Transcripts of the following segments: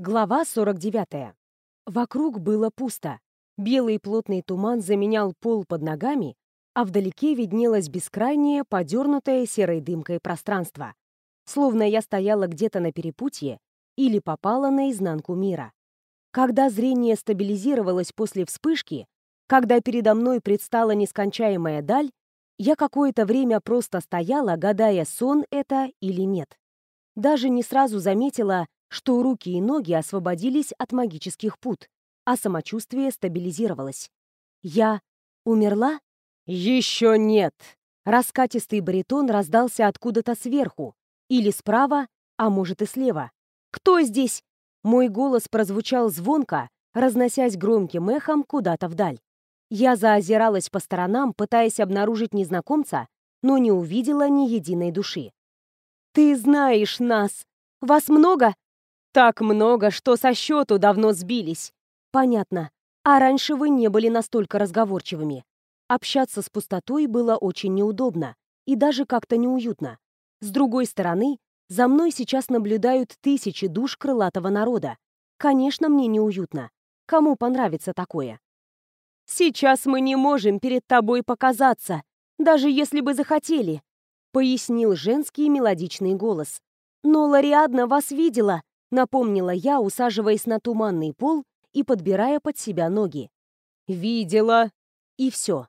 Глава 49. Вокруг было пусто. Белый плотный туман заменял пол под ногами, а вдалеке виднелось бескрайнее, подернутое серой дымкой пространство. Словно я стояла где-то на перепутье или попала на изнанку мира. Когда зрение стабилизировалось после вспышки, когда передо мной предстала нескончаемая даль, я какое-то время просто стояла, гадая, сон это или нет. Даже не сразу заметила, что руки и ноги освободились от магических пут, а самочувствие стабилизировалось. Я умерла? Еще нет! Раскатистый баритон раздался откуда-то сверху, или справа, а может и слева. «Кто здесь?» Мой голос прозвучал звонко, разносясь громким эхом куда-то вдаль. Я заозиралась по сторонам, пытаясь обнаружить незнакомца, но не увидела ни единой души. «Ты знаешь нас! Вас много?» Так много, что со счету давно сбились. Понятно. А раньше вы не были настолько разговорчивыми. Общаться с пустотой было очень неудобно и даже как-то неуютно. С другой стороны, за мной сейчас наблюдают тысячи душ крылатого народа. Конечно, мне неуютно. Кому понравится такое? «Сейчас мы не можем перед тобой показаться, даже если бы захотели», пояснил женский мелодичный голос. «Но Лариадна вас видела, Напомнила я, усаживаясь на туманный пол и подбирая под себя ноги. «Видела!» И все.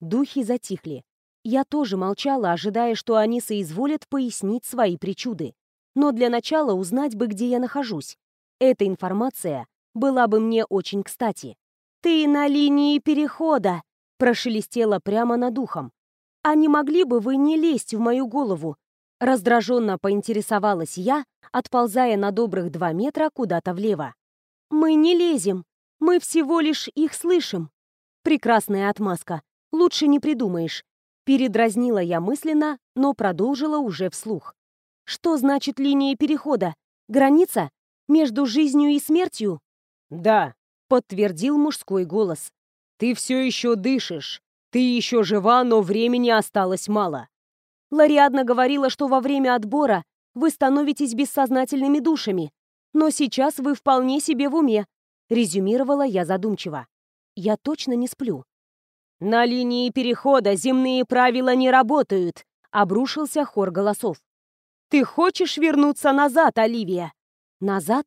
Духи затихли. Я тоже молчала, ожидая, что они соизволят пояснить свои причуды. Но для начала узнать бы, где я нахожусь. Эта информация была бы мне очень кстати. «Ты на линии перехода!» прошелестела прямо над ухом. «А не могли бы вы не лезть в мою голову? Раздраженно поинтересовалась я, отползая на добрых два метра куда-то влево. «Мы не лезем. Мы всего лишь их слышим». Прекрасная отмазка. Лучше не придумаешь. Передразнила я мысленно, но продолжила уже вслух. Что значит линия перехода? Граница? Между жизнью и смертью? Да, подтвердил мужской голос. Ты все еще дышишь. Ты еще жива, но времени осталось мало. Лариадна говорила, что во время отбора вы становитесь бессознательными душами, но сейчас вы вполне себе в уме», — резюмировала я задумчиво. «Я точно не сплю». «На линии перехода земные правила не работают», — обрушился хор голосов. «Ты хочешь вернуться назад, Оливия?» «Назад?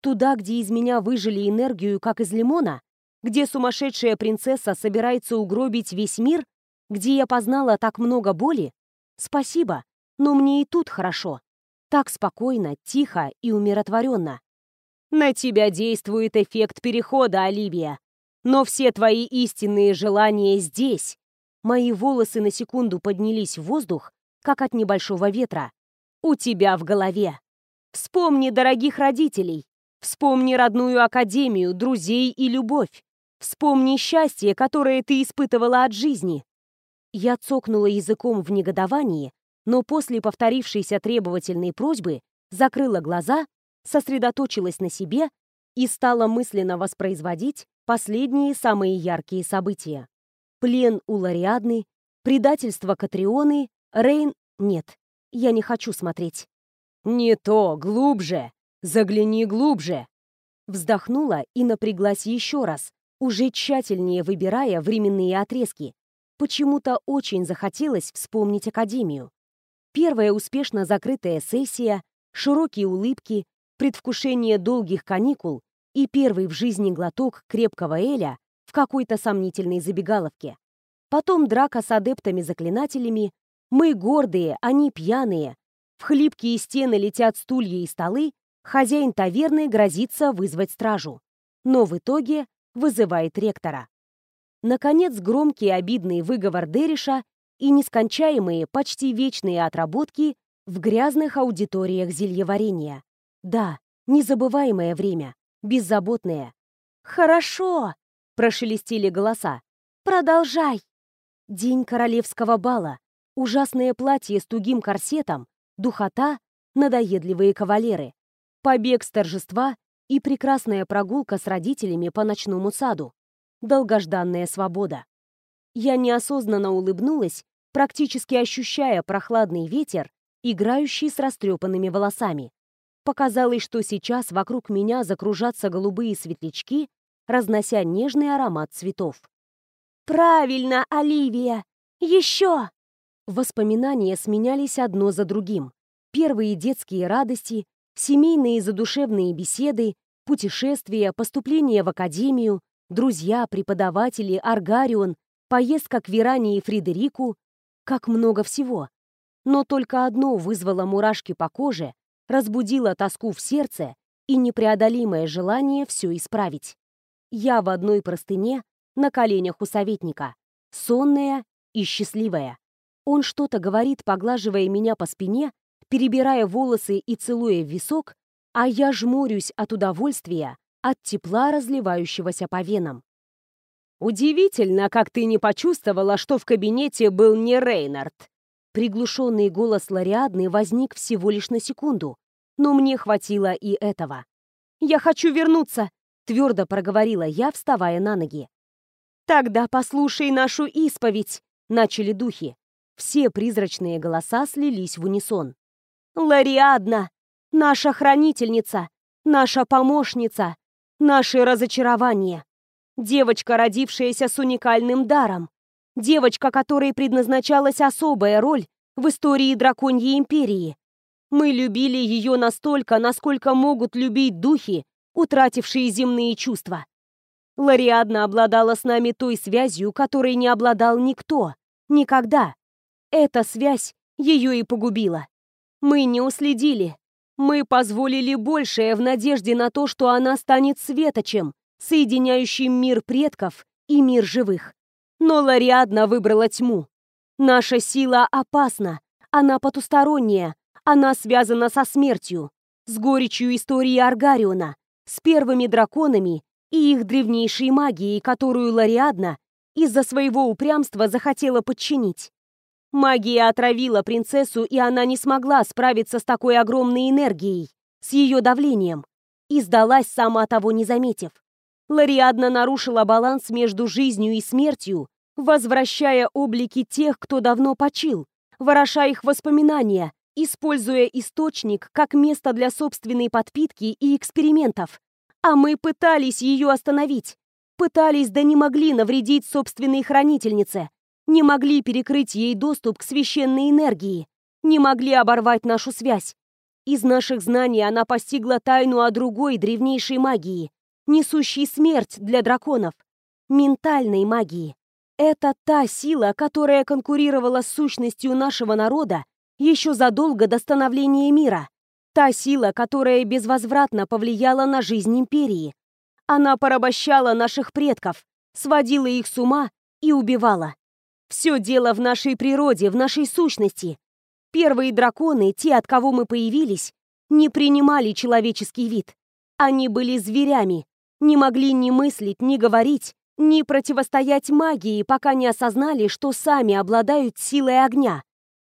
Туда, где из меня выжили энергию, как из лимона? Где сумасшедшая принцесса собирается угробить весь мир? Где я познала так много боли? Спасибо, но мне и тут хорошо. Так спокойно, тихо и умиротворенно. На тебя действует эффект перехода, Оливия. Но все твои истинные желания здесь. Мои волосы на секунду поднялись в воздух, как от небольшого ветра. У тебя в голове. Вспомни дорогих родителей. Вспомни родную академию, друзей и любовь. Вспомни счастье, которое ты испытывала от жизни. Я цокнула языком в негодовании, но после повторившейся требовательной просьбы закрыла глаза, сосредоточилась на себе и стала мысленно воспроизводить последние самые яркие события. Плен у Лариадны, предательство Катрионы, Рейн... Нет, я не хочу смотреть. «Не то, глубже! Загляни глубже!» Вздохнула и напряглась еще раз, уже тщательнее выбирая временные отрезки, Почему-то очень захотелось вспомнить Академию. Первая успешно закрытая сессия, широкие улыбки, предвкушение долгих каникул и первый в жизни глоток крепкого эля в какой-то сомнительной забегаловке. Потом драка с адептами-заклинателями, мы гордые, они пьяные, в хлипкие стены летят стулья и столы, хозяин таверны грозится вызвать стражу. Но в итоге вызывает ректора. Наконец, громкий обидный выговор Дериша и нескончаемые, почти вечные отработки в грязных аудиториях зельеварения. Да, незабываемое время, беззаботное. «Хорошо!» — прошелестели голоса. «Продолжай!» День королевского бала, ужасное платье с тугим корсетом, духота, надоедливые кавалеры, побег с торжества и прекрасная прогулка с родителями по ночному саду долгожданная свобода. Я неосознанно улыбнулась, практически ощущая прохладный ветер, играющий с растрепанными волосами. Показалось, что сейчас вокруг меня закружатся голубые светлячки, разнося нежный аромат цветов. «Правильно, Оливия! Еще!» Воспоминания сменялись одно за другим. Первые детские радости, семейные задушевные беседы, путешествия, поступление в академию, друзья, преподаватели, Аргарион, поездка к Веране и Фредерику. Как много всего. Но только одно вызвало мурашки по коже, разбудило тоску в сердце и непреодолимое желание все исправить. Я в одной простыне, на коленях у советника, сонная и счастливая. Он что-то говорит, поглаживая меня по спине, перебирая волосы и целуя в висок, а я жмурюсь от удовольствия, от тепла, разливающегося по венам. «Удивительно, как ты не почувствовала, что в кабинете был не Рейнард». Приглушенный голос Лариадны возник всего лишь на секунду, но мне хватило и этого. «Я хочу вернуться», — твердо проговорила я, вставая на ноги. «Тогда послушай нашу исповедь», — начали духи. Все призрачные голоса слились в унисон. «Лариадна, наша хранительница, наша помощница, наши разочарования. Девочка, родившаяся с уникальным даром. Девочка, которой предназначалась особая роль в истории Драконьей Империи. Мы любили ее настолько, насколько могут любить духи, утратившие земные чувства. Лариадна обладала с нами той связью, которой не обладал никто, никогда. Эта связь ее и погубила. Мы не уследили. Мы позволили большее в надежде на то, что она станет светочем, соединяющим мир предков и мир живых. Но Лариадна выбрала тьму. Наша сила опасна, она потусторонняя, она связана со смертью, с горечью истории Аргариона, с первыми драконами и их древнейшей магией, которую Лариадна из-за своего упрямства захотела подчинить. Магия отравила принцессу, и она не смогла справиться с такой огромной энергией, с ее давлением, и сдалась, сама того не заметив. Лариадна нарушила баланс между жизнью и смертью, возвращая облики тех, кто давно почил, вороша их воспоминания, используя источник как место для собственной подпитки и экспериментов. А мы пытались ее остановить. Пытались, да не могли навредить собственной хранительнице не могли перекрыть ей доступ к священной энергии, не могли оборвать нашу связь. Из наших знаний она постигла тайну о другой древнейшей магии, несущей смерть для драконов, ментальной магии. Это та сила, которая конкурировала с сущностью нашего народа еще задолго до становления мира. Та сила, которая безвозвратно повлияла на жизнь империи. Она порабощала наших предков, сводила их с ума и убивала. Все дело в нашей природе, в нашей сущности. Первые драконы, те, от кого мы появились, не принимали человеческий вид. Они были зверями, не могли ни мыслить, ни говорить, ни противостоять магии, пока не осознали, что сами обладают силой огня.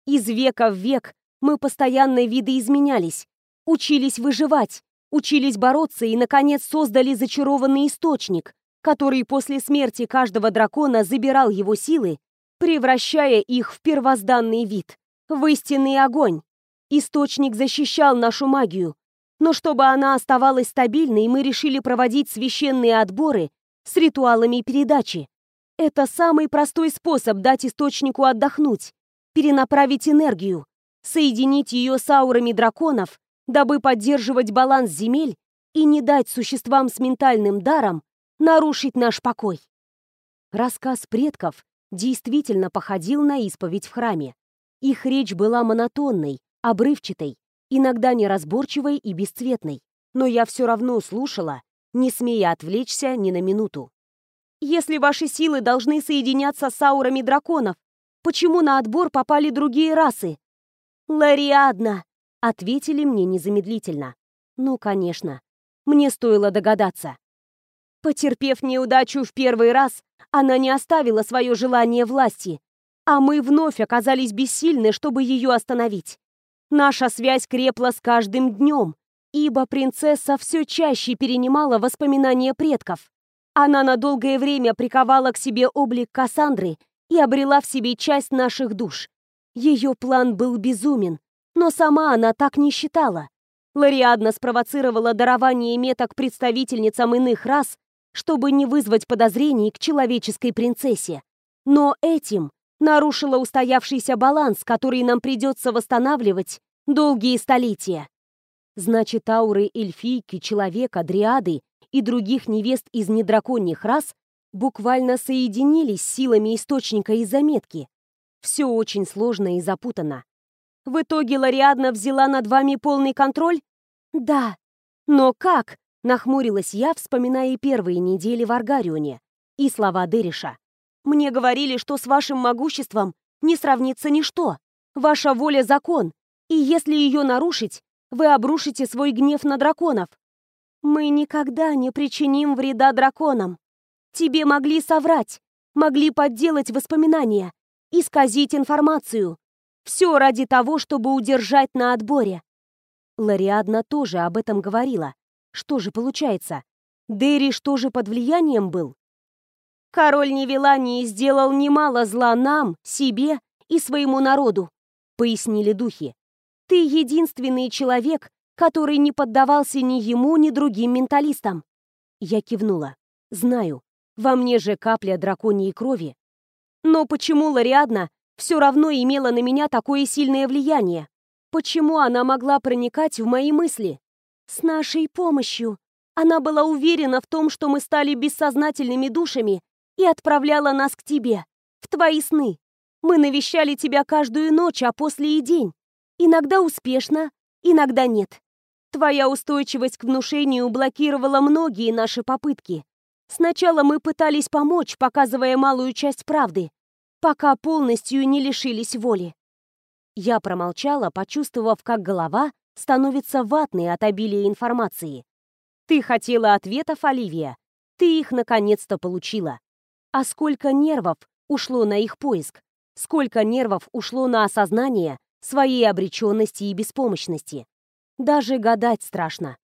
Из века в век мы постоянно видоизменялись, учились выживать, учились бороться и, наконец, создали зачарованный источник, который после смерти каждого дракона забирал его силы превращая их в первозданный вид, в истинный огонь. Источник защищал нашу магию, но чтобы она оставалась стабильной, мы решили проводить священные отборы с ритуалами передачи. Это самый простой способ дать источнику отдохнуть, перенаправить энергию, соединить ее с аурами драконов, дабы поддерживать баланс земель и не дать существам с ментальным даром нарушить наш покой. Рассказ предков действительно походил на исповедь в храме. Их речь была монотонной, обрывчатой, иногда неразборчивой и бесцветной, но я все равно слушала, не смея отвлечься ни на минуту. «Если ваши силы должны соединяться с аурами драконов, почему на отбор попали другие расы?» «Лариадна!» — ответили мне незамедлительно. «Ну, конечно. Мне стоило догадаться. Потерпев неудачу в первый раз, она не оставила свое желание власти, а мы вновь оказались бессильны, чтобы ее остановить. Наша связь крепла с каждым днем, ибо принцесса все чаще перенимала воспоминания предков. Она на долгое время приковала к себе облик Кассандры и обрела в себе часть наших душ. Ее план был безумен, но сама она так не считала. Лариадна спровоцировала дарование меток представительницам иных рас, чтобы не вызвать подозрений к человеческой принцессе. Но этим нарушила устоявшийся баланс, который нам придется восстанавливать долгие столетия. Значит, ауры эльфийки, человека, дриады и других невест из недраконьих рас буквально соединились с силами источника и заметки. Все очень сложно и запутано. В итоге Лариадна взяла над вами полный контроль? Да. Но как? Нахмурилась я, вспоминая первые недели в Аргарионе и слова Дериша. Мне говорили, что с вашим могуществом не сравнится ничто. Ваша воля — закон, и если ее нарушить, вы обрушите свой гнев на драконов. Мы никогда не причиним вреда драконам. Тебе могли соврать, могли подделать воспоминания, исказить информацию. Все ради того, чтобы удержать на отборе. Лариадна тоже об этом говорила. Что же получается? Дериш тоже под влиянием был? Король Невелании сделал немало зла нам, себе и своему народу, пояснили духи. Ты единственный человек, который не поддавался ни ему, ни другим менталистам. Я кивнула. Знаю, во мне же капля драконьей крови. Но почему Лариадна все равно имела на меня такое сильное влияние? Почему она могла проникать в мои мысли? С нашей помощью. Она была уверена в том, что мы стали бессознательными душами и отправляла нас к тебе, в твои сны. Мы навещали тебя каждую ночь, а после и день. Иногда успешно, иногда нет. Твоя устойчивость к внушению блокировала многие наши попытки. Сначала мы пытались помочь, показывая малую часть правды, пока полностью не лишились воли. Я промолчала, почувствовав, как голова становится ватной от обилия информации. Ты хотела ответов, Оливия. Ты их наконец-то получила. А сколько нервов ушло на их поиск? Сколько нервов ушло на осознание, своей обреченности и беспомощности. Даже гадать страшно.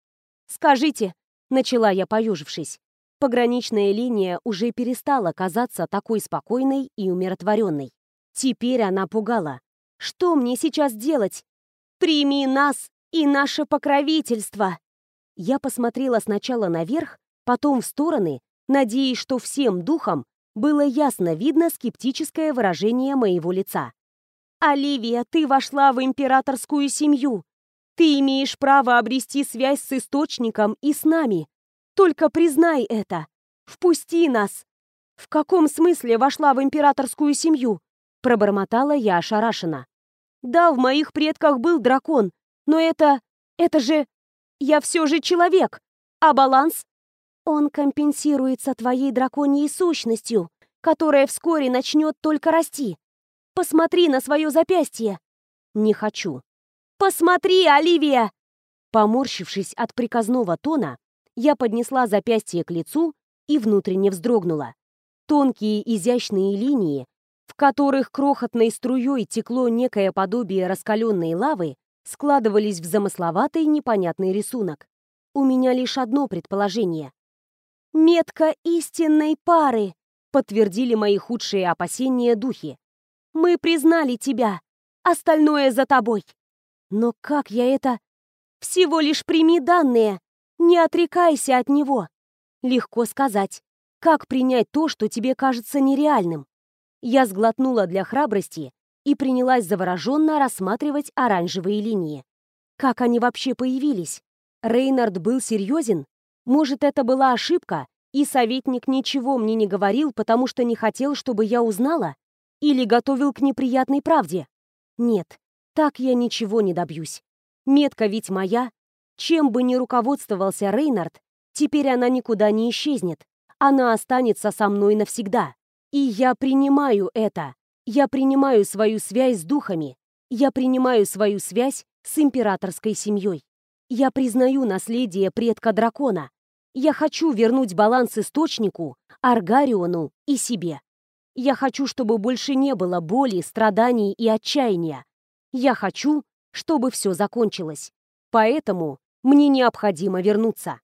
«Скажите», — начала я, поюжившись, пограничная линия уже перестала казаться такой спокойной и умиротворенной. Теперь она пугала. «Что мне сейчас делать? Прими нас и наше покровительство!» Я посмотрела сначала наверх, потом в стороны, надеясь, что всем духам было ясно видно скептическое выражение моего лица. «Оливия, ты вошла в императорскую семью. Ты имеешь право обрести связь с Источником и с нами. Только признай это. Впусти нас!» «В каком смысле вошла в императорскую семью?» Пробормотала я ошарашенно. «Да, в моих предках был дракон, но это... это же... Я все же человек. А баланс? Он компенсируется твоей драконьей сущностью, которая вскоре начнет только расти. Посмотри на свое запястье!» «Не хочу». «Посмотри, Оливия!» Поморщившись от приказного тона, я поднесла запястье к лицу и внутренне вздрогнула. Тонкие изящные линии, в которых крохотной струей текло некое подобие раскаленной лавы, складывались в замысловатый непонятный рисунок. У меня лишь одно предположение. «Метка истинной пары», — подтвердили мои худшие опасения духи. Мы признали тебя. Остальное за тобой. Но как я это... Всего лишь прими данные. Не отрекайся от него. Легко сказать. Как принять то, что тебе кажется нереальным? Я сглотнула для храбрости и принялась завороженно рассматривать оранжевые линии. Как они вообще появились? Рейнард был серьезен? Может, это была ошибка, и советник ничего мне не говорил, потому что не хотел, чтобы я узнала? Или готовил к неприятной правде? Нет, так я ничего не добьюсь. Метка ведь моя. Чем бы ни руководствовался Рейнард, теперь она никуда не исчезнет. Она останется со мной навсегда. И я принимаю это. Я принимаю свою связь с духами. Я принимаю свою связь с императорской семьей. Я признаю наследие предка дракона. Я хочу вернуть баланс источнику, Аргариону и себе. Я хочу, чтобы больше не было боли, страданий и отчаяния. Я хочу, чтобы все закончилось. Поэтому мне необходимо вернуться.